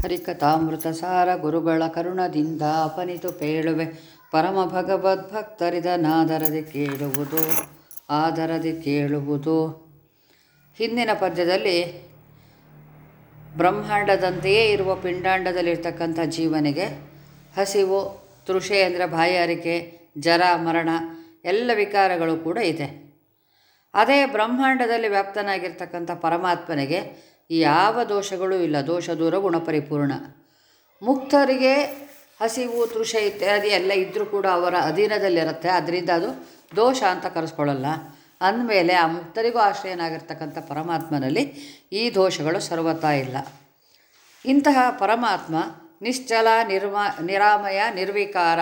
ಹರಿಕಥಾಮೃತ ಸಾರ ಗುರುಗಳ ಕರುಣದಿಂದ ಅಪನಿತು ಪೇಳುವೆ. ಪರಮ ಭಗವದ್ಭಕ್ತರಿದನಾದರದೆ ಕೇಳುವುದು, ಆದರದೆ ಕೇಳುವುದು. ಹಿಂದಿನ ಪದ್ಯದಲ್ಲಿ ಬ್ರಹ್ಮಾಂಡದಂತೆಯೇ ಇರುವ ಪಿಂಡಾಂಡದಲ್ಲಿರ್ತಕ್ಕಂಥ ಜೀವನಿಗೆ ಹಸಿವು, ತೃಷೆ ಅಂದರೆ ಬಾಯಾರಿಕೆ, ಜರ, ಮರಣ ಎಲ್ಲ ವಿಕಾರಗಳು ಕೂಡ ಇದೆ. ಅದೇ ಬ್ರಹ್ಮಾಂಡದಲ್ಲಿ ವ್ಯಾಪ್ತನಾಗಿರ್ತಕ್ಕಂಥ ಪರಮಾತ್ಮನಿಗೆ ಯಾವ ದೋಷಗಳೂ ಇಲ್ಲ. ದೋಷ ದೂರ ಗುಣಪರಿಪೂರ್ಣ. ಮುಕ್ತರಿಗೆ ಹಸಿವು, ತೃಷೆ ಇತ್ಯಾದಿ ಎಲ್ಲ ಇದ್ದರೂ ಕೂಡ ಅವರ ಅಧೀನದಲ್ಲಿರುತ್ತೆ. ಅದರಿಂದ ಅದು ದೋಷ ಅಂತ ಕರೆಸ್ಕೊಳ್ಳಲ್ಲ. ಅಂದಮೇಲೆ ಆ ಮುಕ್ತರಿಗೂ ಆಶ್ರಯನಾಗಿರ್ತಕ್ಕಂಥ ಪರಮಾತ್ಮನಲ್ಲಿ ಈ ದೋಷಗಳು ಸರ್ವತಾ ಇಲ್ಲ. ಇಂತಹ ಪರಮಾತ್ಮ ನಿಶ್ಚಲ, ನಿರ್ಮ, ನಿರಾಮಯ, ನಿರ್ವಿಕಾರ.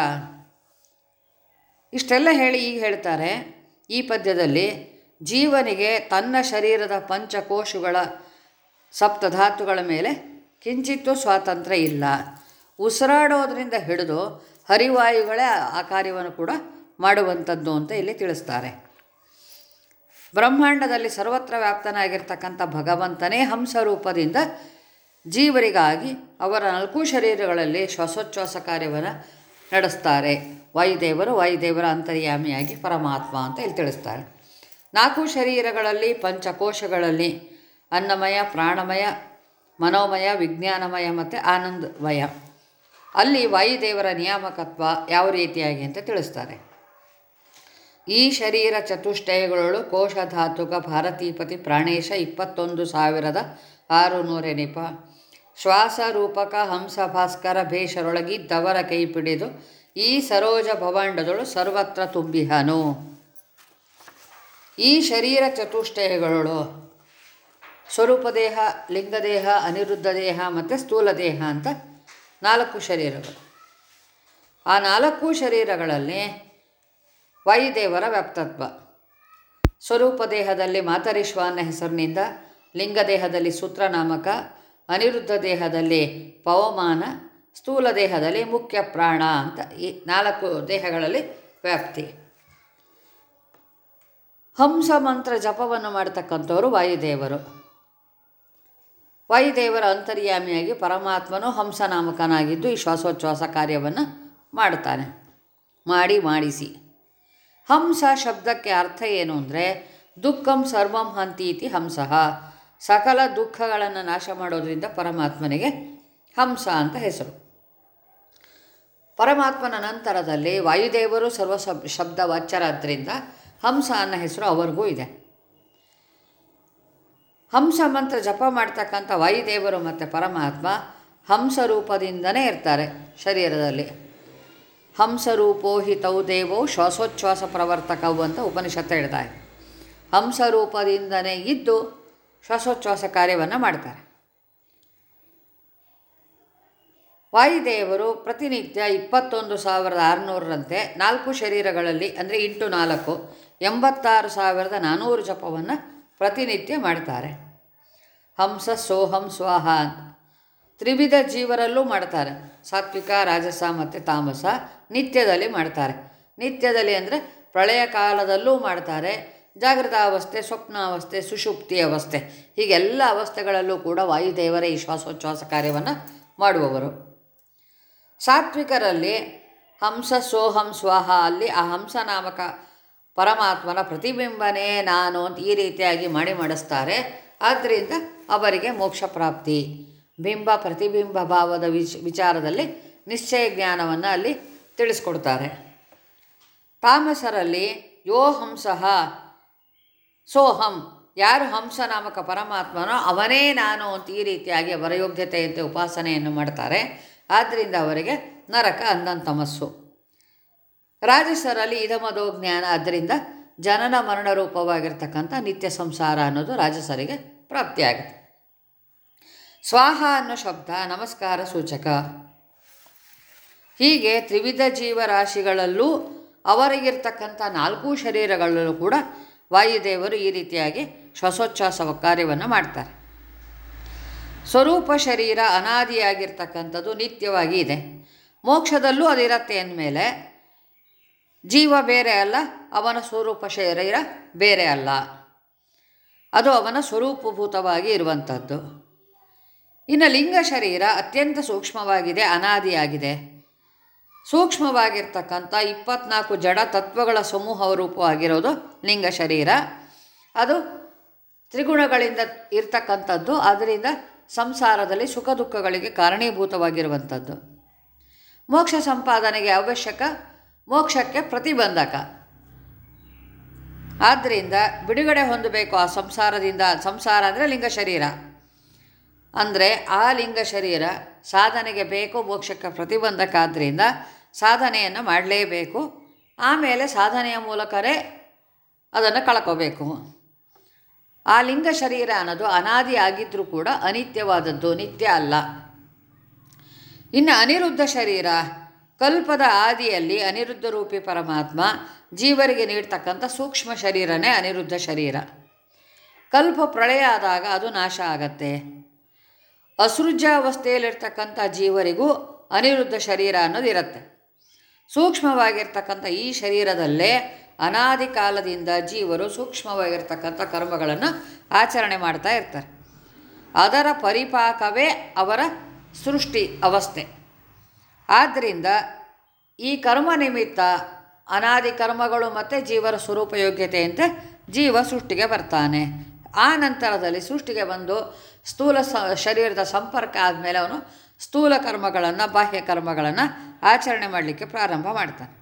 ಇಷ್ಟೆಲ್ಲ ಹೇಳಿ ಈಗ ಹೇಳ್ತಾರೆ. ಈ ಪದ್ಯದಲ್ಲಿ ಜೀವನಿಗೆ ತನ್ನ ಶರೀರದ ಪಂಚಕೋಶಗಳ ಸಪ್ತಧಾತುಗಳ ಮೇಲೆ ಕಿಂಚಿತ್ತೂ ಸ್ವಾತಂತ್ರ್ಯ ಇಲ್ಲ. ಉಸಿರಾಡೋದ್ರಿಂದ ಹಿಡಿದು ಹರಿವಾಯುಗಳೇ ಆ ಕಾರ್ಯವನ್ನು ಕೂಡ ಮಾಡುವಂಥದ್ದು ಅಂತ ಇಲ್ಲಿ ತಿಳಿಸ್ತಾರೆ. ಬ್ರಹ್ಮಾಂಡದಲ್ಲಿ ಸರ್ವತ್ರ ವ್ಯಾಪ್ತನಾಗಿರ್ತಕ್ಕಂಥ ಭಗವಂತನೇ ಹಂಸ ರೂಪದಿಂದ ಜೀವರಿಗಾಗಿ ಅವರ ನಾಲ್ಕು ಶರೀರಗಳಲ್ಲಿ ಶ್ವಾಸೋಚ್ಛ್ವಾಸ ಕಾರ್ಯವನ್ನು ನಡೆಸ್ತಾರೆ. ವಾಯುದೇವರು ವಾಯುದೇವರ ಅಂತರ್ಯಾಮಿಯಾಗಿ ಪರಮಾತ್ಮ ಅಂತ ಇಲ್ಲಿ ತಿಳಿಸ್ತಾರೆ. ನಾಲ್ಕು ಶರೀರಗಳಲ್ಲಿ ಪಂಚಕೋಶಗಳಲ್ಲಿ ಅನ್ನಮಯ, ಪ್ರಾಣಮಯ, ಮನೋಮಯ, ವಿಜ್ಞಾನಮಯ ಮತ್ತು ಆನಂದಮಯ. ಅಲ್ಲಿ ವಾಯುದೇವರ ನಿಯಾಮಕತ್ವ ಯಾವ ರೀತಿಯಾಗಿ ಅಂತ ತಿಳಿಸ್ತಾರೆ. ಈ ಶರೀರ ಚತುಷ್ಟಯಗಳು ಕೋಶಧಾತುಕ ಭಾರತೀಪತಿ ಪ್ರಾಣೇಶ ಇಪ್ಪತ್ತೊಂದು ಸಾವಿರದ ಆರು ನೂರೆನಿಪ ಶ್ವಾಸರೂಪಕ ಹಂಸ ಭಾಸ್ಕರ ಭೇಷರೊಳಗಿದ್ದವರ ಕೈ ಪಿಡಿದು ಈ ಸರೋಜ ಭವಾಂಡದಳು ಸರ್ವತ್ರ ತುಂಬಿಹನು. ಈ ಶರೀರ ಚತುಷ್ಟಯಗಳು ಸ್ವರೂಪ ದೇಹ ಲಿಂಗದೇಹ ಅನಿರುದ್ಧ ದೇಹ ಮತ್ತು ಸ್ಥೂಲ ದೇಹ ಅಂತ ನಾಲ್ಕು ಶರೀರಗಳು. ಆ ನಾಲ್ಕು ಶರೀರಗಳಲ್ಲಿ ವಾಯುದೇವರ ವ್ಯಾಪ್ತತ್ವ. ಸ್ವರೂಪ ದೇಹದಲ್ಲಿ ಮಾತರಿಶ್ವ ಅನ್ನೋ ಹೆಸರಿನಿಂದ, ಲಿಂಗದೇಹದಲ್ಲಿ ಸೂತ್ರನಾಮಕ ಅನಿರುದ್ಧ ದೇಹದಲ್ಲಿ ಪವಮಾನ ಸ್ಥೂಲ ದೇಹದಲ್ಲಿ ಮುಖ್ಯ ಪ್ರಾಣ ಅಂತ ಈ ನಾಲ್ಕು ದೇಹಗಳಲ್ಲಿ ವ್ಯಾಪ್ತಿ. ಹಂಸ, ಮಂತ್ರ, ಜಪವನ್ನು ಮಾಡ್ತಕ್ಕಂಥವರು ವಾಯುದೇವರು. ವಾಯುದೇವರ ಅಂತರ್ಯಾಮಿಯಾಗಿ ಪರಮಾತ್ಮನು ಹಂಸನಾಮಕನಾಗಿದ್ದು ಈ ಶ್ವಾಸೋಚ್ಛ್ವಾಸ ಕಾರ್ಯವನ್ನು ಮಾಡ್ತಾನೆ ಮಾಡಿ, ಮಾಡಿಸಿ. ಹಂಸ ಶಬ್ದಕ್ಕೆ ಅರ್ಥ ಏನು ಅಂದರೆ, ದುಃಖಂ ಸರ್ವಂ ಹಂತೀತಿ ಹಂಸಃ. ಸಕಲ ದುಃಖಗಳನ್ನು ನಾಶ ಮಾಡೋದರಿಂದ ಪರಮಾತ್ಮನಿಗೆ ಹಂಸ ಅಂತ ಹೆಸರು. ಪರಮಾತ್ಮನ ನಂತರದಲ್ಲಿ ವಾಯುದೇವರು ಸರ್ವ ಶಬ್ ಶಬ್ದ ವಾಚ್ಯರಾದ್ರಿಂದ ಹಂಸ ಅನ್ನೋ ಹೆಸರು ಅವರಿಗೂ ಇದೆ. ಹಂಸ ಮಂತ್ರ ಜಪ ಮಾಡ್ತಕ್ಕಂಥ ವಾಯುದೇವರು ಮತ್ತು ಪರಮಾತ್ಮ ಹಂಸ ರೂಪದಿಂದನೇ ಇರ್ತಾರೆ ಶರೀರದಲ್ಲಿ. ಹಂಸರೂಪೋ ಹಿ ತೌ ದೇವೋ ಶ್ವಾಸೋಚ್ಛ್ವಾಸ ಪ್ರವರ್ತಕವು ಅಂತ ಉಪನಿಷತ್ತು ಹೇಳ್ತಾರೆ ಹಂಸ ರೂಪದಿಂದನೇ ಇದ್ದು ಶ್ವಾಸೋಚ್ಛ್ವಾಸ ಕಾರ್ಯವನ್ನು ಮಾಡ್ತಾರೆ. ವಾಯುದೇವರು ಪ್ರತಿನಿತ್ಯ ಇಪ್ಪತ್ತೊಂದು ಸಾವಿರದ ಆರುನೂರರಂತೆ ನಾಲ್ಕು ಶರೀರಗಳಲ್ಲಿ, ಅಂದರೆ ಇಂಟು ನಾಲ್ಕು, ಎಂಬತ್ತಾರು ಸಾವಿರದ ನಾನ್ನೂರು ಜಪವನ್ನು ಪ್ರತಿನಿತ್ಯ ಮಾಡ್ತಾರೆ. ಹಂಸ, ಸೋಹಂ, ಸ್ವಾಹ ತ್ರಿವಿಧ ಜೀವರಲ್ಲೂ ಮಾಡ್ತಾರೆ. ಸಾತ್ವಿಕ, ರಾಜಸ ಮತ್ತು ತಾಮಸ ನಿತ್ಯದಲ್ಲಿ ಮಾಡ್ತಾರೆ. ನಿತ್ಯದಲ್ಲಿ ಅಂದರೆ ಪ್ರಳಯ ಕಾಲದಲ್ಲೂ ಮಾಡ್ತಾರೆ. ಜಾಗೃತಾವಸ್ಥೆ, ಸ್ವಪ್ನಾವಸ್ಥೆ, ಸುಷುಪ್ತಿ ಅವಸ್ಥೆ. ಹೀಗೆಲ್ಲ ಅವಸ್ಥೆಗಳಲ್ಲೂ ಕೂಡ ವಾಯುದೇವರ ಈ ಶ್ವಾಸೋಚ್ಛ್ವಾಸ ಕಾರ್ಯವನ್ನು ಮಾಡುವವರು. ಸಾತ್ವಿಕರಲ್ಲಿ ಹಂಸ, ಸೋಹಂ, ಸ್ವಾಹ ಅಲ್ಲಿ ಆ ಹಂಸ ನಾಮಕ ಪರಮಾತ್ಮನ ಪ್ರತಿಬಿಂಬನೇ ನಾನು ಅಂತ ಈ ರೀತಿಯಾಗಿ ಮಾಡಿ ಮಾಡಿಸ್ತಾರೆ. ಆದ್ದರಿಂದ ಅವರಿಗೆ ಮೋಕ್ಷ ಪ್ರಾಪ್ತಿ. ಬಿಂಬ ಪ್ರತಿಬಿಂಬ ಭಾವದ ವಿಚ್, ವಿಚಾರದಲ್ಲಿ ನಿಶ್ಚಯ ಜ್ಞಾನವನ್ನು ಅಲ್ಲಿ ತಿಳಿಸ್ಕೊಡ್ತಾರೆ. ತಾಮಸರಲ್ಲಿ ಯೋ ಹಂಸಃ ಸೋಹಂ ಯಾರು ಹಂಸ ನಾಮಕ ಪರಮಾತ್ಮನೋ ಅವನೇ ನಾನು ಅಂತ ಈ ರೀತಿಯಾಗಿ ಅವರ ಯೋಗ್ಯತೆಯಂತೆ ಉಪಾಸನೆಯನ್ನು ಮಾಡ್ತಾರೆ. ಆದ್ದರಿಂದ ಅವರಿಗೆ ನರಕ ಅಂದಂತಮಸ್ಸು. ರಾಜಸರಲ್ಲಿ ಇದಮದೋ ಜ್ಞಾನ ಆದ್ದರಿಂದ ಜನನ ಮರಣ ರೂಪವಾಗಿರ್ತಕ್ಕಂಥ ನಿತ್ಯ ಸಂಸಾರ ಅನ್ನೋದು ರಾಜಸರಿಗೆ ಪ್ರಾಪ್ತಿಯಾಗುತ್ತೆ. ಸ್ವಾಹ ಅನ್ನೋ ಶಬ್ದ, ನಮಸ್ಕಾರ ಸೂಚಕ. ಹೀಗೆ ತ್ರಿವಿಧ ಜೀವರಾಶಿಗಳಲ್ಲೂ ಅವರಿಗಿರ್ತಕ್ಕಂಥ ನಾಲ್ಕು ಶರೀರಗಳಲ್ಲೂ ಕೂಡ ವಾಯುದೇವರು ಈ ರೀತಿಯಾಗಿ ಶ್ವಾಸೋಚ್ಛ್ವಾಸ ಕಾರ್ಯವನ್ನು ಮಾಡ್ತಾರೆ. ಸ್ವರೂಪ ಶರೀರ ಅನಾದಿಯಾಗಿರ್ತಕ್ಕಂಥದ್ದು ನಿತ್ಯವಾಗಿ ಇದೆ. ಮೋಕ್ಷದಲ್ಲೂ ಅದಿರತ್ತೆ ಅಂದಮೇಲೆ ಜೀವ ಬೇರೆ ಅಲ್ಲ, ಅವನ ಸ್ವರೂಪ ಶರೀರ ಬೇರೆ ಅಲ್ಲ. ಅದು ಅವನ ಸ್ವರೂಪಭೂತವಾಗಿ ಇರುವಂಥದ್ದು. ಇನ್ನು ಲಿಂಗ ಶರೀರ ಅತ್ಯಂತ ಸೂಕ್ಷ್ಮವಾಗಿದೆ, ಅನಾದಿಯಾಗಿದೆ. ಸೂಕ್ಷ್ಮವಾಗಿರ್ತಕ್ಕಂಥ ಇಪ್ಪತ್ನಾಲ್ಕು ಜಡ ತತ್ವಗಳ ಸಮೂಹ ರೂಪವಾಗಿರೋದು ಲಿಂಗ ಶರೀರ. ಅದು ತ್ರಿಗುಣಗಳಿಂದ ಇರ್ತಕ್ಕಂಥದ್ದು ಅದರಿಂದ ಸಂಸಾರದಲ್ಲಿ ಸುಖ ದುಃಖಗಳಿಗೆ ಕಾರಣೀಭೂತವಾಗಿರುವಂಥದ್ದು. ಮೋಕ್ಷ ಸಂಪಾದನೆಗೆ ಅವಶ್ಯಕ ಮೋಕ್ಷಕ್ಕೆ ಪ್ರತಿಬಂಧಕ. ಆದ್ದರಿಂದ ಬಿಡುಗಡೆ ಹೊಂದಬೇಕು ಆ ಸಂಸಾರದಿಂದ. ಸಂಸಾರ ಅಂದರೆ ಲಿಂಗ ಶರೀರ. ಅಂದರೆ ಆ ಲಿಂಗ ಶರೀರ ಸಾಧನೆಗೆ ಬೇಕು, ಮೋಕ್ಷಕ್ಕೆ ಪ್ರತಿಬಂಧಕ ಆದ್ದರಿಂದ ಸಾಧನೆಯನ್ನು ಮಾಡಲೇಬೇಕು. ಆಮೇಲೆ ಸಾಧನೆಯ ಮೂಲಕವೇ ಅದನ್ನು ಕಳ್ಕೋಬೇಕು. ಆ ಲಿಂಗ ಶರೀರ ಅನ್ನೋದು ಅನಾದಿ ಆಗಿದ್ದರೂ ಕೂಡ ಅನಿತ್ಯವಾದದ್ದು, ನಿತ್ಯ ಅಲ್ಲ. ಇನ್ನು ಅನಿರುದ್ಧ ಶರೀರ ಕಲ್ಪದ ಆದಿಯಲ್ಲಿ ಅನಿರುದ್ಧ ರೂಪಿ ಪರಮಾತ್ಮ ಜೀವರಿಗೆ ನೀಡ್ತಕ್ಕಂಥ ಸೂಕ್ಷ್ಮ ಶರೀರನೇ ಅನಿರುದ್ಧ ಶರೀರ. ಕಲ್ಪ ಪ್ರಳಯ ಆದಾಗ ಅದು ನಾಶ ಆಗತ್ತೆ. ಅಸೃಜಾವಸ್ಥೆಯಲ್ಲಿರ್ತಕ್ಕಂಥ ಜೀವರಿಗೂ ಅನಿರುದ್ಧ ಶರೀರ ಅನ್ನೋದಿರುತ್ತೆ ಸೂಕ್ಷ್ಮವಾಗಿರ್ತಕ್ಕಂಥ ಈ ಶರೀರದಲ್ಲೇ ಅನಾದಿ ಕಾಲದಿಂದ ಜೀವರು ಸೂಕ್ಷ್ಮವಾಗಿರ್ತಕ್ಕಂಥ ಕರ್ಮಗಳನ್ನು ಆಚರಣೆ ಮಾಡ್ತಾ ಇರ್ತಾರೆ. ಅದರ ಪರಿಪಾಕವೇ ಅವರ ಸೃಷ್ಟಿ ಅವಸ್ಥೆ. ಆದ್ದರಿಂದ ಈ ಕರ್ಮ ನಿಮಿತ್ತ ಅನಾದಿ ಕರ್ಮಗಳು ಮತ್ತು ಜೀವರ ಸ್ವರೂಪ ಯೋಗ್ಯತೆಯಂತೆ ಜೀವ ಸೃಷ್ಟಿಗೆ ಬರ್ತಾನೆ. ಆ ನಂತರದಲ್ಲಿ ಸೃಷ್ಟಿಗೆ ಬಂದು ಸ್ಥೂಲ ಸ, ಶರೀರದ ಸಂಪರ್ಕ ಆದಮೇಲೆ ಅವನು ಸ್ಥೂಲ ಕರ್ಮಗಳನ್ನು, ಬಾಹ್ಯ ಕರ್ಮಗಳನ್ನು ಆಚರಣೆ ಮಾಡಲಿಕ್ಕೆ ಪ್ರಾರಂಭ ಮಾಡ್ತಾನೆ.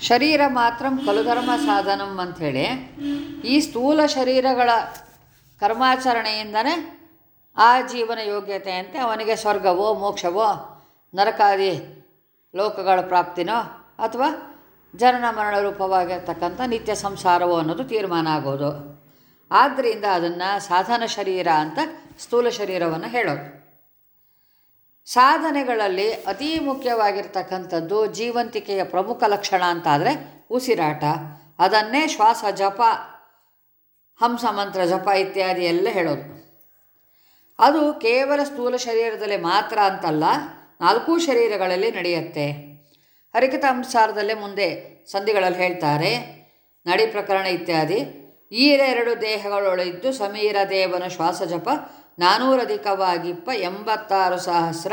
ಶರೀರ ಮಾತ್ರ ಕಲುಧರ್ಮ ಸಾಧನಂ ಅಂಥೇಳಿ ಈ ಸ್ಥೂಲ ಶರೀರಗಳ ಕರ್ಮಾಚರಣೆಯಿಂದನೇ ಆ ಜೀವನ ಯೋಗ್ಯತೆಯಂತೆ ಅವನಿಗೆ ಸ್ವರ್ಗವೋ, ಮೋಕ್ಷವೋ, ನರಕಾದಿ ಲೋಕಗಳ ಪ್ರಾಪ್ತಿನೋ ಅಥವಾ ಜನನ ಮರಣ ರೂಪವಾಗಿರ್ತಕ್ಕಂಥ ನಿತ್ಯ ಸಂಸಾರವೋ ಅನ್ನೋದು ತೀರ್ಮಾನ ಆಗೋದು. ಆದ್ದರಿಂದ ಅದನ್ನು ಸಾಧನ ಶರೀರ ಅಂತ ಸ್ಥೂಲ ಶರೀರವನ್ನು ಹೇಳೋದು. ಸಾಧನೆಗಳಲ್ಲಿ ಅತೀ ಮುಖ್ಯವಾಗಿರ್ತಕ್ಕಂಥದ್ದು ಜೀವಂತಿಕೆಯ ಪ್ರಮುಖ ಲಕ್ಷಣ ಅಂತಾದರೆ ಉಸಿರಾಟ. ಅದನ್ನೇ ಶ್ವಾಸ, ಜಪ, ಹಂಸ, ಮಂತ್ರ, ಜಪ ಇತ್ಯಾದಿ ಎಲ್ಲ ಹೇಳೋದು. ಅದು ಕೇವಲ ಸ್ಥೂಲ ಶರೀರದಲ್ಲಿ ಮಾತ್ರ ಅಂತಲ್ಲ, ನಾಲ್ಕೂ ಶರೀರಗಳಲ್ಲಿ ನಡೆಯುತ್ತೆ. ಹರಿಕತಾಂಸಾರದಲ್ಲೇ ಮುಂದೆ ಸಂಧಿಗಳಲ್ಲಿ ಹೇಳ್ತಾರೆ, ನಡಿ ಪ್ರಕರಣ ಇತ್ಯಾದಿ. ಈರೆರಡು ದೇಹಗಳೊಳಿದ್ದು ಸಮೀರ ದೇವನ ಶ್ವಾಸಜಪ ನಾನೂರಧಿಕವಾಗಿಪ್ಪ ಎಂಬತ್ತಾರು ಸಹಸ್ರ.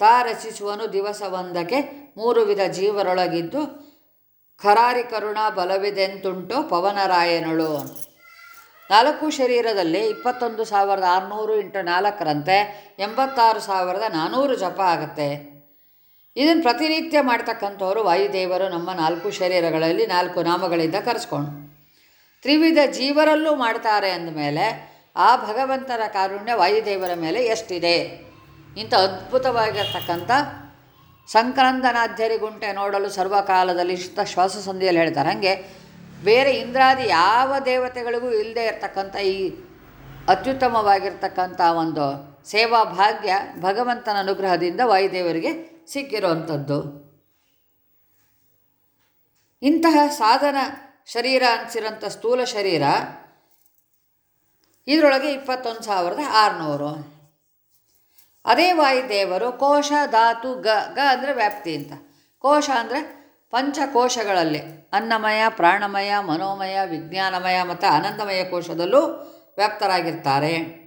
ತಾ ರಚಿಸುವನು ದಿವಸವೊಂದಕ್ಕೆ ಮೂರು ವಿಧ ಜೀವರೊಳಗಿದ್ದು, ಖರಾರಿ ಕರುಣ ಬಲವಿದೆಂತುಂಟು ಪವನರಾಯನಳು. ನಾಲ್ಕು ಶರೀರದಲ್ಲಿ ಇಪ್ಪತ್ತೊಂದು ಸಾವಿರದ ಆರುನೂರು ಇಂಟು ನಾಲ್ಕರಂತೆ ಎಂಬತ್ತಾರು ಸಾವಿರದ ನಾನ್ನೂರು ಜಪ ಆಗುತ್ತೆ. ಇದನ್ನು ಪ್ರತಿನಿತ್ಯ ಮಾಡ್ತಕ್ಕಂಥವ್ರು ವಾಯುದೇವರು ನಮ್ಮ ನಾಲ್ಕು ಶರೀರಗಳಲ್ಲಿ ನಾಲ್ಕು ನಾಮಗಳಿಂದ ಕರೆಸ್ಕೊಂಡು. ತ್ರಿವಿಧ ಜೀವರಲ್ಲೂ ಮಾಡ್ತಾರೆ ಅಂದಮೇಲೆ ಆ ಭಗವಂತನ ಕಾರುಣ್ಯ ವಾಯುದೇವರ ಮೇಲೆ ಎಷ್ಟಿದೆ? ಇಂಥ ಅದ್ಭುತವಾಗಿರ್ತಕ್ಕಂಥ ಸಂಕ್ರಂದನಾಧ್ಯರಿಗುಂಟೆ ನೋಡಲು ಸರ್ವಕಾಲದಲ್ಲಿ ಶ್ವಾಸ ಸಂಧಿಯಲ್ಲಿ ಹೇಳ್ತಾರೆ. ಹಾಗೆ ಬೇರೆ ಇಂದ್ರಾದಿ ಯಾವ ದೇವತೆಗಳಿಗೂ ಇಲ್ಲದೆ ಇರತಕ್ಕಂಥ ಈ ಅತ್ಯುತ್ತಮವಾಗಿರ್ತಕ್ಕಂಥ ಒಂದು ಸೇವಾ ಭಾಗ್ಯ ಭಗವಂತನ ಅನುಗ್ರಹದಿಂದ ವಾಯುದೇವರಿಗೆ ಸಿಕ್ಕಿರುವಂಥದ್ದು. ಇಂತಹ ಸಾಧನ ಶರೀರ ಅನಿಸಿರೋಂಥ ಸ್ಥೂಲ ಶರೀರ ಇದರೊಳಗೆ ಇಪ್ಪತ್ತೊಂದು ಸಾವಿರದ ಆರುನೂರು. ಅದೇ ವಾಯುದೇವರು ಕೋಶ, ಧಾತು, ಗ ಗ ಅಂದರೆ ವ್ಯಾಪ್ತಿ ಅಂತ. ಕೋಶ ಅಂದರೆ ಪಂಚಕೋಶಗಳಲ್ಲಿ ಅನ್ನಮಯ, ಪ್ರಾಣಮಯ, ಮನೋಮಯ, ವಿಜ್ಞಾನಮಯ ಮತ್ತು ಆನಂದಮಯ ಕೋಶದಲ್ಲೂ ವ್ಯಾಪ್ತರಾಗಿರ್ತಾರೆ.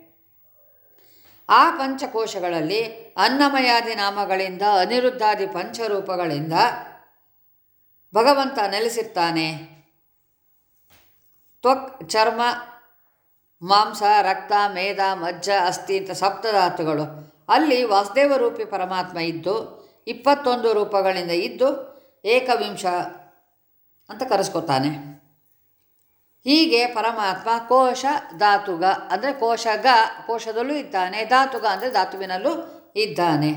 ಆ ಪಂಚಕೋಶಗಳಲ್ಲಿ ಅನ್ನಮಯಾದಿ ನಾಮಗಳಿಂದ, ಅನಿರುದ್ಧಾದಿ ಪಂಚರೂಪಗಳಿಂದ ಭಗವಂತ ನೆಲೆಸಿರ್ತಾನೆ. ತ್ವಕ್, ಚರ್ಮ, ಮಾಂಸ, ರಕ್ತ ಮೇಧ ಮಜ್ಜ, ಅಸ್ಥಿ ಅಂತ ಸಪ್ತಧಾತುಗಳು. ಅಲ್ಲಿ ವಾಸುದೇವ ರೂಪಿ ಪರಮಾತ್ಮ ಇದ್ದು, ಇಪ್ಪತ್ತೊಂದು ರೂಪಗಳಿಂದ ಇದ್ದು ಏಕವಿಂಶ ಅಂತ ಕರೆಸ್ಕೊತಾನೆ. ಹೀಗೆ ಪರಮಾತ್ಮ ಕೋಶ, ಧಾತುಗ, ಅಂದರೆ ಕೋಶಗ, ಕೋಶದಲ್ಲೂ ಇದ್ದಾನೆ, ಧಾತುಗ ಅಂದರೆ ಧಾತುವಿನಲ್ಲೂ ಇದ್ದಾನೆ.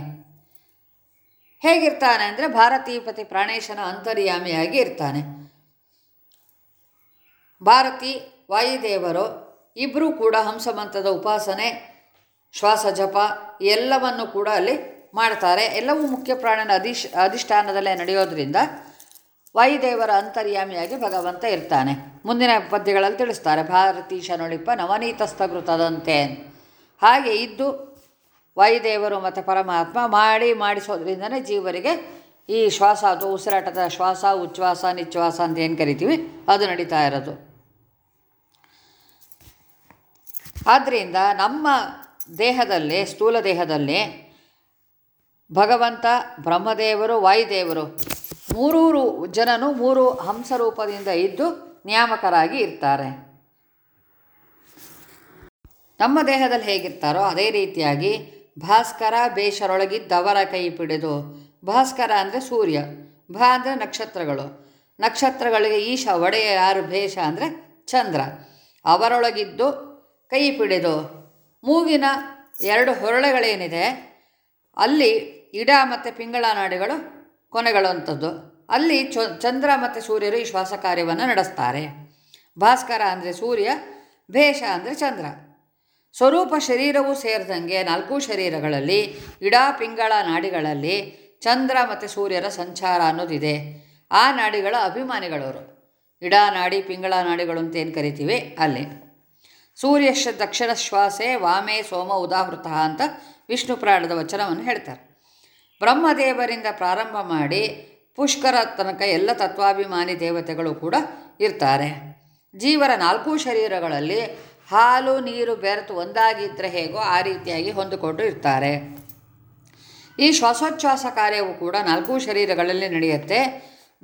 ಹೇಗಿರ್ತಾನೆ ಅಂದರೆ ಭಾರತೀಪತಿ ಪ್ರಾಣೇಶನ ಅಂತರ್ಯಾಮಿಯಾಗಿ ಇರ್ತಾನೆ. ಭಾರತಿ, ವಾಯುದೇವರು ಇಬ್ಬರೂ ಕೂಡ ಹಂಸಮಂತದ ಉಪಾಸನೆ ಶ್ವಾಸ ಜಪ ಎಲ್ಲವನ್ನು ಕೂಡ ಅಲ್ಲಿ ಮಾಡ್ತಾರೆ. ಎಲ್ಲವೂ ಮುಖ್ಯ ಪ್ರಾಣನ ಅಧಿಶ್, ಅಧಿಷ್ಠಾನದಲ್ಲೇ ನಡೆಯೋದ್ರಿಂದ ವಾಯುದೇವರ ಅಂತರ್ಯಾಮಿಯಾಗಿ ಭಗವಂತ ಇರ್ತಾನೆ. ಮುಂದಿನ ಪದ್ಯಗಳಲ್ಲಿ ತಿಳಿಸ್ತಾರೆ. ಭಾರತೀಶನೊಳಿಪ್ಪ ನವನೀತಸ್ಥಗೃತದಂತೆ. ಹಾಗೆ ಇದ್ದು ವಾಯುದೇವರು ಮತ್ತು ಪರಮಾತ್ಮ ಮಾಡಿ ಮಾಡಿಸೋದ್ರಿಂದನೇ ಜೀವರಿಗೆ ಈ ಶ್ವಾಸ, ಅದು ಉಸಿರಾಟದ ಶ್ವಾಸ, ಉಚ್ಛ್ವಾಸ, ನಿಚ್ಛ್ವಾಸ ಅಂತ ಏನು ಕರಿತೀವಿ? ಅದು ನಡೀತಾ ಇರೋದು. ಆದ್ದರಿಂದ ನಮ್ಮ ದೇಹದಲ್ಲಿ, ಸ್ಥೂಲ ದೇಹದಲ್ಲಿ ಭಗವಂತ, ಬ್ರಹ್ಮದೇವರು, ವಾಯುದೇವರು. ಮೂರೂರು ಜನನು ಮೂರು ಹಂಸರೂಪದಿಂದ ಇದ್ದು ನಿಯಾಮಕರಾಗಿ ಇರ್ತಾರೆ. ನಮ್ಮ ದೇಹದಲ್ಲಿ ಹೇಗಿರ್ತಾರೋ ಅದೇ ರೀತಿಯಾಗಿ ಭಾಸ್ಕರ ಬೇಷರೊಳಗಿದ್ದವರ ಕೈ ಪಿಡಿದು, ಭಾಸ್ಕರ ಅಂದರೆ ಸೂರ್ಯ, ಭಾ ಅಂದರೆ ನಕ್ಷತ್ರಗಳು. ನಕ್ಷತ್ರಗಳಿಗೆ ಈಶ, ಒಡೆಯ ಯಾರು? ಭೇಷ ಅಂದರೆ ಚಂದ್ರ. ಅವರೊಳಗಿದ್ದು ಕೈ ಪಿಡಿದು. ಮೂಗಿನ ಎರಡು ಹೊರಳೆಗಳೇನಿದೆ, ಅಲ್ಲಿ ಇಡ ಮತ್ತು ಪಿಂಗಳ ನಾಡಿಗಳು ಕೊನೆಗಳಂಥದ್ದು. ಅಲ್ಲಿ ಚಂದ್ರ ಮತ್ತು ಸೂರ್ಯರು ಈ ಶ್ವಾಸ ಕಾರ್ಯವನ್ನು ನಡೆಸ್ತಾರೆ. ಭಾಸ್ಕರ ಅಂದರೆ ಸೂರ್ಯ, ಭೇಷ ಅಂದರೆ ಚಂದ್ರ. ಸ್ವರೂಪ ಶರೀರವೂ ಸೇರಿದಂಗೆ ನಾಲ್ಕು ಶರೀರಗಳಲ್ಲಿ, ಇಡ, ಪಿಂಗಳ ನಾಡಿಗಳಲ್ಲಿ ಚಂದ್ರ ಮತ್ತು ಸೂರ್ಯರ ಸಂಚಾರ ಅನ್ನೋದಿದೆ. ಆ ನಾಡಿಗಳ ಅಭಿಮಾನಿಗಳವರು. ಇಡ ನಾಡಿ, ಪಿಂಗಳ ನಾಡಿಗಳು ಅಂತ ಏನು ಕರಿತೀವಿ? ಅಲ್ಲಿ. ಸೂರ್ಯಶ ದಕ್ಷಿಣ ಶ್ವಾಸೆ ವಾಮೆ, ಸೋಮ, ಉದಾಹೃತ ಅಂತ ವಿಷ್ಣು ಪ್ರಾಣದ ವಚನವನ್ನು ಹೇಳ್ತಾರೆ. ಬ್ರಹ್ಮದೇವರಿಂದ ಪ್ರಾರಂಭ ಮಾಡಿ ಪುಷ್ಕರ ತನಕ ಎಲ್ಲ ತತ್ವಾಭಿಮಾನಿ ದೇವತೆಗಳು ಕೂಡ ಇರ್ತಾರೆ. ಜೀವರ ನಾಲ್ಕು ಶರೀರಗಳಲ್ಲಿ ಹಾಲು, ನೀರು, ಬೆರೆತು ಒಂದಾಗಿದ್ದರೆ ಹೇಗೋ ಆ ರೀತಿಯಾಗಿ ಹೊಂದಿಕೊಂಡು ಇರ್ತಾರೆ. ಈ ಶ್ವಾಸೋಚ್ಛ್ವಾಸ ಕಾರ್ಯವು ಕೂಡ ನಾಲ್ಕು ಶರೀರಗಳಲ್ಲಿ ನಡೆಯುತ್ತೆ.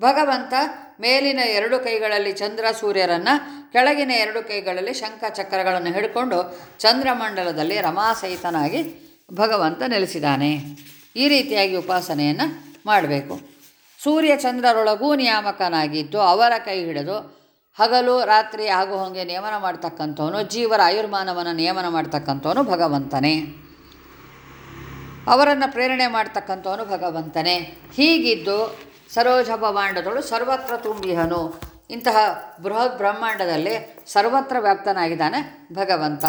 ಭಗವಂತ ಮೇಲಿನ ಎರಡು ಕೈಗಳಲ್ಲಿ ಚಂದ್ರ, ಸೂರ್ಯರನ್ನು ಕೆಳಗಿನ ಎರಡು ಕೈಗಳಲ್ಲಿ ಶಂಖ ಚಕ್ರಗಳನ್ನು ಹಿಡ್ಕೊಂಡು ಚಂದ್ರಮಂಡಲದಲ್ಲಿ ರಮಾಸಹಿತನಾಗಿ ಭಗವಂತ ನೆಲೆಸಿದ್ದಾನೆ. ಈ ರೀತಿಯಾಗಿ ಉಪಾಸನೆಯನ್ನು ಮಾಡಬೇಕು. ಸೂರ್ಯ ಚಂದ್ರರೊಳಗೂ ನಿಯಾಮಕನಾಗಿದ್ದು ಅವರ ಕೈ ಹಿಡಿದು ಹಗಲು, ರಾತ್ರಿ ಆಗೋ ಹಾಗೆ ನಿಯಮನ ಮಾಡ್ತಕ್ಕಂಥವನು, ಜೀವರ ಆಯುರ್ಮಾನವನ್ನು ನಿಯಮನ ಮಾಡ್ತಕ್ಕಂಥವನು ಭಗವಂತನೇ. ಅವರನ್ನು ಪ್ರೇರಣೆ ಮಾಡ್ತಕ್ಕಂಥವನು ಭಗವಂತನೇ. ಹೀಗಿದ್ದು ಸರೋಜ ಭವಾಂಡದಳು ಸರ್ವತ್ರ ತುಂಬಿಹನು. ಇಂತಹ ಬೃಹತ್ ಬ್ರಹ್ಮಾಂಡದಲ್ಲಿ ಸರ್ವತ್ರ ವ್ಯಾಪ್ತನಾಗಿದ್ದಾನೆ ಭಗವಂತ.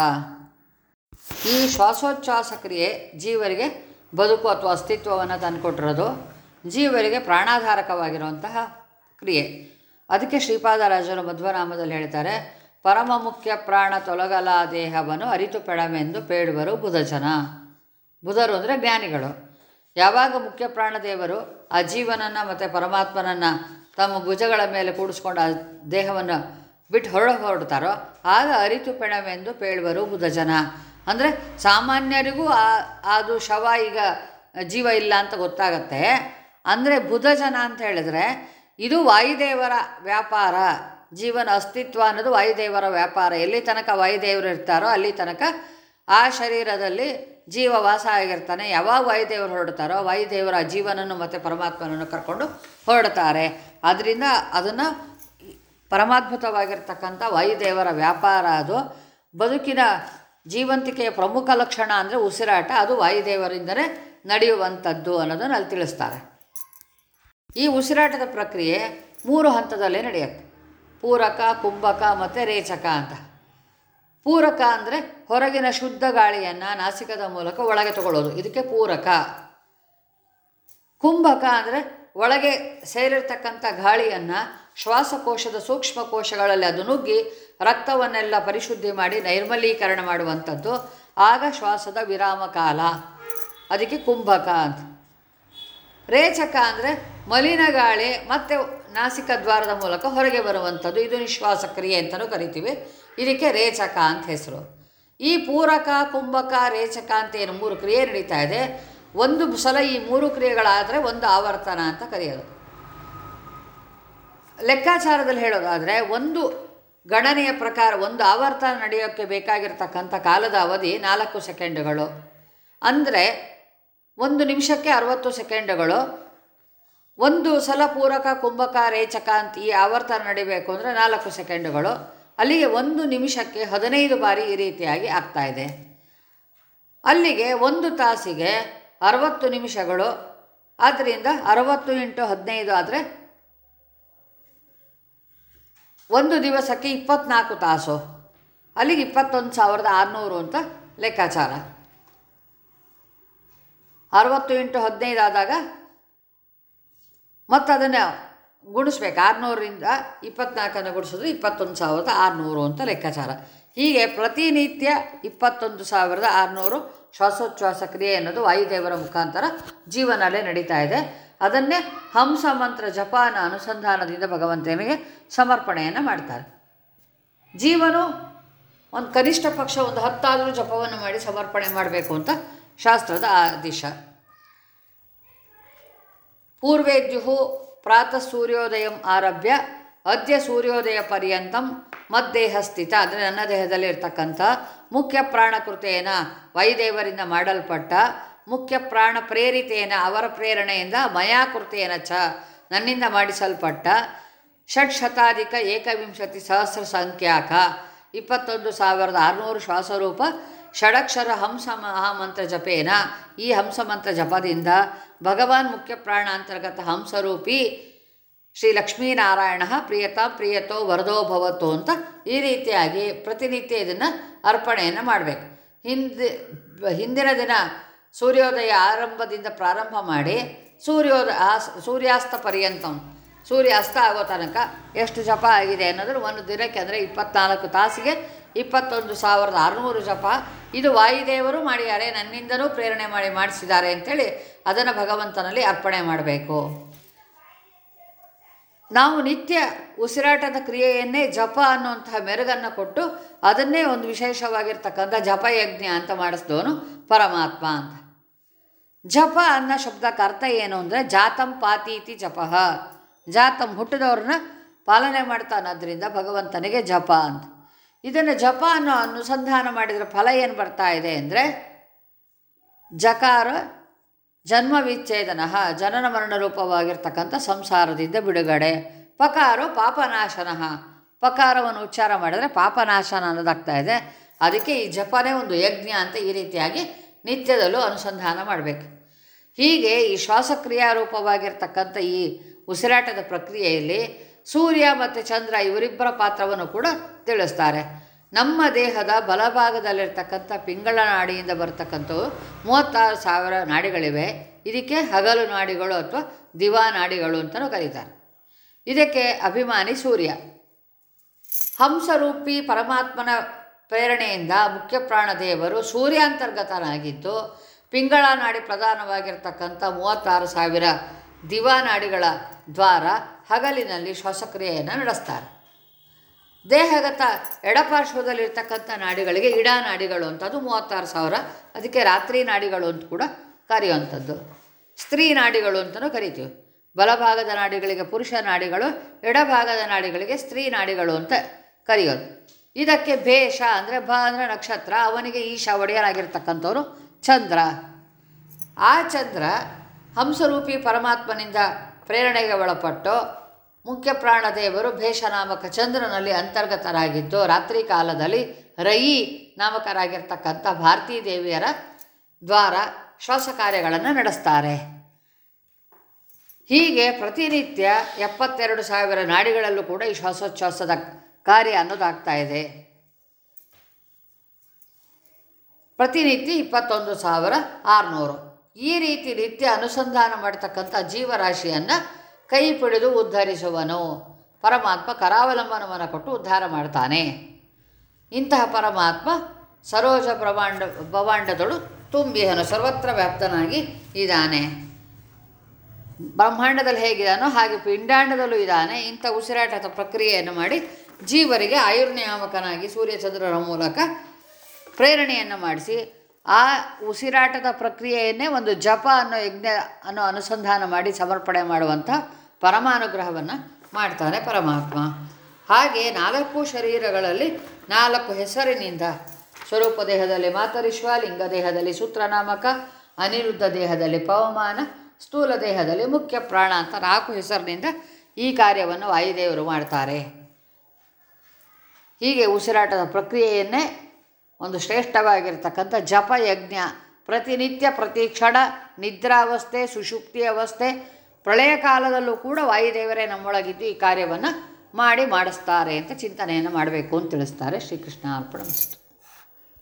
ಈ ಶ್ವಾಸೋಚ್ಛ್ವಾಸ ಕ್ರಿಯೆ ಜೀವರಿಗೆ ಬದುಕು ಅಥವಾ ಅಸ್ತಿತ್ವವನ್ನು ತಂದುಕೊಟ್ಟಿರೋದು ಜೀವರಿಗೆ ಪ್ರಾಣಾಧಾರಕವಾಗಿರುವಂತಹ ಕ್ರಿಯೆ. ಅದಕ್ಕೆ ಶ್ರೀಪಾದರಾಜರು ಮಧ್ವನಾಮದಲ್ಲಿ ಹೇಳ್ತಾರೆ, ಪರಮ ಮುಖ್ಯ ಪ್ರಾಣ ತೊಲಗಲ ದೇಹವನ್ನು ಅರಿತು ಪೆಡಮೆಂದು ಪೇಡುವರು ಬುಧಜನ. ಬುಧರು ಅಂದರೆ ಜ್ಞಾನಿಗಳು. ಯಾವಾಗ ಮುಖ್ಯ ಪ್ರಾಣ ದೇವರು ಆ ಜೀವನನ್ನು ಮತ್ತು ಪರಮಾತ್ಮನನ್ನು ತಮ್ಮ ಭುಜಗಳ ಮೇಲೆ ಕೂಡಿಸ್ಕೊಂಡು ಆ ದೇಹವನ್ನು ಬಿಟ್ಟು ಹೊರಡ ಹೊರಡ್ತಾರೋ, ಆಗ ಅರಿತು ಪೆಣವೆಂದು ಪೇಳುವರು ಬುಧಜನ. ಅಂದರೆ ಸಾಮಾನ್ಯರಿಗೂ ಆ, ಅದು ಶವ ಈಗ ಜೀವ ಇಲ್ಲ ಅಂತ ಗೊತ್ತಾಗತ್ತೆ. ಅಂದರೆ ಬುಧಜನ ಅಂತ ಹೇಳಿದ್ರೆ ಇದು ವಾಯುದೇವರ ವ್ಯಾಪಾರ. ಜೀವನ ಅಸ್ತಿತ್ವ ಅನ್ನೋದು ವಾಯುದೇವರ ವ್ಯಾಪಾರ. ಎಲ್ಲಿ ತನಕ ವಾಯುದೇವರು ಇರ್ತಾರೋ ಅಲ್ಲಿ ತನಕ ಆ ಶರೀರದಲ್ಲಿ ಜೀವ ವಾಸ ಆಗಿರ್ತಾನೆ. ಯಾವಾಗ ವಾಯುದೇವರು ಹೊರಡ್ತಾರೋ ವಾಯುದೇವರ ಜೀವನನ್ನು ಮತ್ತು ಪರಮಾತ್ಮನನ್ನು ಕರ್ಕೊಂಡು ಹೊರಡ್ತಾರೆ. ಅದರಿಂದ ಅದನ್ನು ಪರಮಾದ್ಭುತವಾಗಿರ್ತಕ್ಕಂಥ ವಾಯುದೇವರ ವ್ಯಾಪಾರ ಅದು. ಬದುಕಿನ ಜೀವಂತಿಕೆಯ ಪ್ರಮುಖ ಲಕ್ಷಣ ಅಂದರೆ ಉಸಿರಾಟ, ಅದು ವಾಯುದೇವರಿಂದಲೇ ನಡೆಯುವಂಥದ್ದು ಅನ್ನೋದನ್ನು ಅಲ್ಲಿ ತಿಳಿಸ್ತಾರೆ. ಈ ಉಸಿರಾಟದ ಪ್ರಕ್ರಿಯೆ ಮೂರು ಹಂತದಲ್ಲೇ ನಡೆಯುತ್ತೆ. ಪೂರಕ, ಕುಂಭಕ ಮತ್ತು ರೇಚಕ ಅಂತ. ಪೂರಕ ಅಂದರೆ ಹೊರಗಿನ ಶುದ್ಧ ಗಾಳಿಯನ್ನು ನಾಸಿಕದ ಮೂಲಕ ಒಳಗೆ ತಗೊಳ್ಳೋದು. ಇದಕ್ಕೆ ಪೂರಕ. ಕುಂಭಕ ಅಂದರೆ ಒಳಗೆ ಸೇರಿರ್ತಕ್ಕಂಥ ಗಾಳಿಯನ್ನು ಶ್ವಾಸಕೋಶದ ಸೂಕ್ಷ್ಮ ಕೋಶಗಳಲ್ಲಿ ಅದು ನುಗ್ಗಿ ರಕ್ತವನ್ನೆಲ್ಲ ಪರಿಶುದ್ಧಿ ಮಾಡಿ ನೈರ್ಮಲೀಕರಣ ಮಾಡುವಂಥದ್ದು. ಆಗ ಶ್ವಾಸದ ವಿರಾಮ ಕಾಲ. ಅದಕ್ಕೆ ಕುಂಭಕ ಅಂತ. ರೇಚಕ ಅಂದರೆ ಮಲಿನ ಗಾಳಿ ಮತ್ತು ನಾಸಿಕ ದ್ವಾರದ ಮೂಲಕ ಹೊರಗೆ ಬರುವಂಥದ್ದು. ಇದು ನಿಶ್ವಾಸ ಕ್ರಿಯೆ ಅಂತಲೂ ಕರಿತೀವಿ. ಇದಕ್ಕೆ ರೇಚಕ ಅಂತ ಹೆಸರು. ಈ ಪೂರಕ, ಕುಂಭಕ, ರೇಚಕ ಅಂತ ಏನು ಮೂರು ಕ್ರಿಯೆ ನಡೀತಾ ಇದೆ. ಒಂದು ಸಲ ಈ ಮೂರು ಕ್ರಿಯೆಗಳಾದರೆ ಒಂದು ಆವರ್ತನ ಅಂತ ಕರೆಯೋದು. ಲೆಕ್ಕಾಚಾರದಲ್ಲಿ ಹೇಳೋದಾದರೆ ಒಂದು ಗಣನೆಯ ಪ್ರಕಾರ, ಒಂದು ಆವರ್ತನ ನಡೆಯೋಕ್ಕೆ ಬೇಕಾಗಿರ್ತಕ್ಕಂಥ ಕಾಲದ ಅವಧಿ ನಾಲ್ಕು ಸೆಕೆಂಡುಗಳು. ಅಂದರೆ ಒಂದು ನಿಮಿಷಕ್ಕೆ ಅರವತ್ತು ಸೆಕೆಂಡುಗಳು. ಒಂದು ಸಲ ಪೂರಕ, ಕುಂಭಕ, ರೇಚಕ ಅಂತ ಈ ಆವರ್ತನ ನಡಿಬೇಕು ಅಂದರೆ ನಾಲ್ಕು ಸೆಕೆಂಡುಗಳು. ಅಲ್ಲಿಗೆ ಒಂದು ನಿಮಿಷಕ್ಕೆ ಹದಿನೈದು ಬಾರಿ ಈ ರೀತಿಯಾಗಿ ಆಗ್ತಾ ಇದೆ. ಅಲ್ಲಿಗೆ ಒಂದು ತಾಸಿಗೆ ಅರವತ್ತು ನಿಮಿಷಗಳು. ಆದ್ದರಿಂದ ಅರವತ್ತು ಇಂಟು ಹದಿನೈದು ಆದರೆ ಒಂದು ದಿವಸಕ್ಕೆ ಇಪ್ಪತ್ನಾಲ್ಕು ತಾಸು. ಅಲ್ಲಿಗೆ ಇಪ್ಪತ್ತೊಂದು ಸಾವಿರದ ಆರುನೂರು ಅಂತ ಲೆಕ್ಕಾಚಾರ. ಅರವತ್ತು ಇಂಟು ಹದಿನೈದು ಆದಾಗ ಮತ್ತು ಅದನ್ನು ಗುಣಿಸ್ಬೇಕು. ಆರುನೂರಿಂದ ಇಪ್ಪತ್ನಾಲ್ಕನ್ನು ಗುಡಿಸಿದ್ರೆ ಇಪ್ಪತ್ತೊಂದು ಸಾವಿರದ ಆರುನೂರು ಅಂತ ಲೆಕ್ಕಾಚಾರ. ಹೀಗೆ ಪ್ರತಿನಿತ್ಯ ಇಪ್ಪತ್ತೊಂದು ಸಾವಿರದ ಆರುನೂರು ಶ್ವಾಸೋಚ್ಛ್ವಾಸ ಕ್ರಿಯೆ ಅನ್ನೋದು ವಾಯುದೇವರ ಮುಖಾಂತರ ಜೀವನಲ್ಲೇ ನಡೀತಾ ಇದೆ. ಅದನ್ನೇ ಹಂಸ ಮಂತ್ರ ಜಪಾನ ಅನುಸಂಧಾನದಿಂದ ಭಗವಂತನಿಗೆ ಸಮರ್ಪಣೆಯನ್ನು ಮಾಡ್ತಾರೆ. ಜೀವನು ಒಂದು ಕನಿಷ್ಠ ಪಕ್ಷ ಒಂದು ಹತ್ತಾದರೂ ಜಪವನ್ನು ಮಾಡಿ ಸಮರ್ಪಣೆ ಮಾಡಬೇಕು ಅಂತ ಶಾಸ್ತ್ರದ ಆದೇಶ. ಪೂರ್ವೇದ್ಯು ಪ್ರಾತಃ ಸೂರ್ಯೋದಯಂ ಆರಭ್ಯ ಅದ್ಯ ಸೂರ್ಯೋದಯ ಪರ್ಯಂತಂ ಮದ್ದೇಹ ಸ್ಥಿತ ಅಂದರೆ ನನ್ನ ದೇಹದಲ್ಲಿ ಇರ್ತಕ್ಕಂಥ ಮುಖ್ಯ ಪ್ರಾಣಕೃತೇನ ವೈದೇವರಿಂದ ಮಾಡಲ್ಪಟ್ಟ ಮುಖ್ಯ ಪ್ರಾಣ ಪ್ರೇರಿತೇನ ಅವರ ಪ್ರೇರಣೆಯಿಂದ ಮಯಾಕೃತೇನ ಚ, ನನ್ನಿಂದ ಮಾಡಿಸಲ್ಪಟ್ಟ ಷಟ್ಶತಾಧಿಕ ಏಕವಿಂಶತಿ ಸಹಸ್ರ ಸಂಖ್ಯಾಕ ಇಪ್ಪತ್ತೊಂದು ಸಾವಿರದ ಆರುನೂರು ಶ್ವಾಸರೂಪ ಷಡಕ್ಷರ ಹಂಸ ಮಹಾಮಂತ್ರ ಜಪೇನ. ಈ ಹಂಸಮಂತ್ರ ಜಪದಿಂದ ಭಗವಾನ್ ಮುಖ್ಯ ಪ್ರಾಣಾಂತರ್ಗತ ಹಂಸರೂಪಿ ಶ್ರೀ ಲಕ್ಷ್ಮೀನಾರಾಯಣ ಪ್ರಿಯತಾ ಪ್ರಿಯತೋ ವರದೋ ಭವತೋ ಅಂತ ಈ ರೀತಿಯಾಗಿ ಪ್ರತಿನಿತ್ಯ ಇದನ್ನು ಅರ್ಪಣೆಯನ್ನು ಮಾಡಬೇಕು. ಹಿಂದಿ, ಹಿಂದಿನ ದಿನ ಸೂರ್ಯೋದಯ ಆರಂಭದಿಂದ ಪ್ರಾರಂಭ ಮಾಡಿ ಸೂರ್ಯೋದಯ ಸೂರ್ಯಾಸ್ತ ಪರ್ಯಂತಂ ಸೂರ್ಯಾಸ್ತ ಆಗೋ ತನಕ ಎಷ್ಟು ಜಪ ಆಗಿದೆ ಅನ್ನೋದ್ರ ಒಂದು ದಿನಕ್ಕೆ ಅಂದರೆ ಇಪ್ಪತ್ನಾಲ್ಕು ತಾಸಿಗೆ ಇಪ್ಪತ್ತೊಂದು ಸಾವಿರದ ಆರುನೂರು ಜಪ. ಇದು ವಾಯುದೇವರು ಮಾಡಿದ್ದಾರೆ ನನ್ನಿಂದಲೂ ಪ್ರೇರಣೆ ಮಾಡಿ ಮಾಡಿಸಿದ್ದಾರೆ ಅಂಥೇಳಿ ಅದನ್ನು ಭಗವಂತನಲ್ಲಿ ಅರ್ಪಣೆ ಮಾಡಬೇಕು. ನಾವು ನಿತ್ಯ ಉಸಿರಾಟದ ಕ್ರಿಯೆಯನ್ನೇ ಜಪ ಅನ್ನುವಂತಹ ಮೆರುಗನ್ನು ಕೊಟ್ಟು ಅದನ್ನೇ ಒಂದು ವಿಶೇಷವಾಗಿರ್ತಕ್ಕಂಥ ಜಪಯಜ್ಞ ಅಂತ ಮಾಡಿಸಿದವನು ಪರಮಾತ್ಮ ಅಂತ. ಜಪ ಅನ್ನೋ ಶಬ್ದಕ್ಕೆ ಅರ್ಥ ಏನು ಅಂದರೆ ಜಾತಂ ಪಾತೀತಿ ಜಪಃ. ಜಾತಂ ಹುಟ್ಟಿದವ್ರನ್ನ ಪಾಲನೆ ಮಾಡ್ತಾನದ್ರಿಂದ ಭಗವಂತನಿಗೆ ಜಪ ಅಂತ. ಇದನ್ನು ಜಪ ಅನ್ನೋ ಅನುಸಂಧಾನ ಮಾಡಿದರೆ ಫಲ ಏನು ಬರ್ತಾ ಇದೆ ಅಂದರೆ ಜಕಾರ ಜನ್ಮ ವಿಚ್ಛೇದನ, ಜನನ ಮರಣ ರೂಪವಾಗಿರ್ತಕ್ಕಂಥ ಸಂಸಾರದಿಂದ ಬಿಡುಗಡೆ. ಪಕಾರ ಪಾಪನಾಶನ. ಪಕಾರವನ್ನು ಉಚ್ಚಾರ ಮಾಡಿದರೆ ಪಾಪನಾಶನ ಅನ್ನೋದಾಗ್ತಾ ಇದೆ. ಅದಕ್ಕೆ ಈ ಜಪನೇ ಒಂದು ಯಜ್ಞ ಅಂತ ಈ ರೀತಿಯಾಗಿ ನಿತ್ಯದಲ್ಲೂ ಅನುಸಂಧಾನ ಮಾಡಬೇಕು. ಹೀಗೆ ಈ ಶ್ವಾಸಕ್ರಿಯಾರೂಪವಾಗಿರ್ತಕ್ಕಂಥ ಈ ಉಸಿರಾಟದ ಪ್ರಕ್ರಿಯೆಯಲ್ಲಿ ಸೂರ್ಯ ಮತ್ತು ಚಂದ್ರ ಇವರಿಬ್ಬರ ಪಾತ್ರವನ್ನು ಕೂಡ ತಿಳಿಸ್ತಾರೆ. ನಮ್ಮ ದೇಹದ ಬಲಭಾಗದಲ್ಲಿರ್ತಕ್ಕಂಥ ಪಿಂಗಳ ನಾಡಿಯಿಂದ ಬರತಕ್ಕಂಥವು ಮೂವತ್ತಾರು ಸಾವಿರ ನಾಡಿಗಳಿವೆ. ಇದಕ್ಕೆ ಹಗಲು ನಾಡಿಗಳು ಅಥವಾ ದಿವಾ ನಾಡಿಗಳು ಅಂತಲೂ ಕರೀತಾರೆ. ಇದಕ್ಕೆ ಅಭಿಮಾನಿ ಸೂರ್ಯ. ಹಂಸರೂಪಿ ಪರಮಾತ್ಮನ ಪ್ರೇರಣೆಯಿಂದ ಮುಖ್ಯ ಪ್ರಾಣದೇವರು ಸೂರ್ಯಾಂತರ್ಗತನಾಗಿದ್ದು ಪಿಂಗಳ ನಾಡಿ ಪ್ರಧಾನವಾಗಿರ್ತಕ್ಕಂಥ ಮೂವತ್ತಾರು ಸಾವಿರ ದಿವಾನಾಡಿಗಳ ದ್ವಾರ ಹಗಲಿನಲ್ಲಿ ಶ್ವಾಸಕ್ರಿಯೆಯನ್ನು ನಡೆಸ್ತಾರೆ. ದೇಹಗತ ಎಡಪಾರ್ಶ್ವದಲ್ಲಿರ್ತಕ್ಕಂಥ ನಾಡಿಗಳಿಗೆ ಇಡಾ ನಾಡಿಗಳು ಅಂತ ಮೂವತ್ತಾರು ಸಾವಿರ, ಅದಕ್ಕೆ ರಾತ್ರಿ ನಾಡಿಗಳು ಅಂತ ಕೂಡ ಕರೆಯುವಂಥದ್ದು. ಸ್ತ್ರೀ ನಾಡಿಗಳು ಅಂತಲೂ ಕರಿತೀವಿ. ಬಲಭಾಗದ ನಾಡಿಗಳಿಗೆ ಪುರುಷ ನಾಡಿಗಳು, ಎಡಭಾಗದ ನಾಡಿಗಳಿಗೆ ಸ್ತ್ರೀ ನಾಡಿಗಳು ಅಂತ ಕರೆಯೋದು. ಇದಕ್ಕೆ ಭೇಷ ಅಂದರೆ ಭ ಅಂದರೆ ನಕ್ಷತ್ರ, ಅವನಿಗೆ ಈಶ ಒಡೆಯರಾಗಿರ್ತಕ್ಕಂಥವ್ರು ಚಂದ್ರ. ಆ ಚಂದ್ರ ಹಂಸರೂಪಿ ಪರಮಾತ್ಮನಿಂದ ಪ್ರೇರಣೆಗೆ ಒಳಪಟ್ಟು ಮುಖ್ಯ ಪ್ರಾಣದೇವರು ಭೇಷ ನಾಮಕ ಚಂದ್ರನಲ್ಲಿ ಅಂತರ್ಗತರಾಗಿದ್ದು, ರಾತ್ರಿ ಕಾಲದಲ್ಲಿ ರಯಿ ನಾಮಕರಾಗಿರ್ತಕ್ಕಂಥ ಭಾರತೀ ದೇವಿಯರ ದ್ವಾರ ಶ್ವಾಸ ಕಾರ್ಯಗಳನ್ನು ನಡೆಸ್ತಾರೆ. ಹೀಗೆ ಪ್ರತಿನಿತ್ಯ ಎಪ್ಪತ್ತೆರಡು ಸಾವಿರ ನಾಡಿಗಳಲ್ಲೂ ಕೂಡ ಈ ಶ್ವಾಸೋಚ್ಛ್ವಾಸದ ಕಾರ್ಯ ಅನ್ನೋದಾಗ್ತಾ ಇದೆ. ಪ್ರತಿನಿತ್ಯ ಇಪ್ಪತ್ತೊಂದು ಸಾವಿರ ಆರುನೂರು. ಈ ರೀತಿ ನಿತ್ಯ ಅನುಸಂಧಾನ ಮಾಡತಕ್ಕಂಥ ಜೀವರಾಶಿಯನ್ನು ಕೈ ಪಿಡಿದು ಉದ್ಧರಿಸುವನು. ಪರಮಾತ್ಮ ಕರಾವಲಂಬನವನ್ನು ಕೊಟ್ಟು ಉದ್ಧಾರ ಮಾಡ್ತಾನೆ. ಇಂತಹ ಪರಮಾತ್ಮ ಸರೋಜ ಪ್ರಮಾಂಡ ಭವಾಂಡದಳು ತುಂಬಿಹನು ಸರ್ವತ್ರ ವ್ಯಾಪ್ತನಾಗಿ ಇದ್ದಾನೆ. ಬ್ರಹ್ಮಾಂಡದಲ್ಲಿ ಹೇಗಿದಾನೋ ಹಾಗೆ ಪಿಂಡಾಂಡದಲ್ಲೂ ಇದ್ದಾನೆ. ಇಂಥ ಉಸಿರಾಟದ ಪ್ರಕ್ರಿಯೆಯನ್ನು ಮಾಡಿ ಜೀವರಿಗೆ ಆಯುರ್ನಿಯಾಮಕನಾಗಿ ಸೂರ್ಯಚಂದ್ರರ ಮೂಲಕ ಪ್ರೇರಣೆಯನ್ನು ಮಾಡಿಸಿ, ಆ ಉಸಿರಾಟದ ಪ್ರಕ್ರಿಯೆಯನ್ನೇ ಒಂದು ಜಪ ಅನ್ನೋ ಯಜ್ಞ ಅನ್ನೋ ಅನುಸಂಧಾನ ಮಾಡಿ ಸಮರ್ಪಣೆ ಮಾಡುವಂಥ ಪರಮಾನುಗ್ರಹವನ್ನು ಮಾಡ್ತಾನೆ ಪರಮಾತ್ಮ. ಹಾಗೆ ನಾಲ್ಕು ಶರೀರಗಳಲ್ಲಿ ನಾಲ್ಕು ಹೆಸರಿನಿಂದ ಸ್ವರೂಪ ದೇಹದಲ್ಲಿ ಮಾತರಿಶ್ವ, ಲಿಂಗ ದೇಹದಲ್ಲಿ ಸೂತ್ರನಾಮಕ, ಅನಿರುದ್ಧ ದೇಹದಲ್ಲಿ ಪವಮಾನ, ಸ್ಥೂಲ ದೇಹದಲ್ಲಿ ಮುಖ್ಯ ಪ್ರಾಣ ಅಂತ ನಾಲ್ಕು ಹೆಸರಿನಿಂದ ಈ ಕಾರ್ಯವನ್ನು ವಾಯುದೇವರು ಮಾಡ್ತಾರೆ. ಹೀಗೆ ಉಸಿರಾಟದ ಪ್ರಕ್ರಿಯೆಯನ್ನೇ ಒಂದು ಶ್ರೇಷ್ಠವಾಗಿರ್ತಕ್ಕಂಥ ಜಪ ಯಜ್ಞ. ಪ್ರತಿನಿತ್ಯ, ಪ್ರತಿ ಕ್ಷಣ ನಿದ್ರಾವಸ್ಥೆ, ಸುಷುಪ್ತಿ ಅವಸ್ಥೆ, ಪ್ರಳಯ ಕಾಲದಲ್ಲೂ ಕೂಡ ವಾಯುದೇವರೇ ನಮ್ಮೊಳಗಿದ್ದು ಈ ಕಾರ್ಯವನ್ನು ಮಾಡಿ ಮಾಡಿಸ್ತಾರೆ ಅಂತ ಚಿಂತನೆಯನ್ನು ಮಾಡಬೇಕು ಅಂತ ತಿಳಿಸ್ತಾರೆ ಶ್ರೀಕೃಷ್ಣ ಅರ್ಪಣ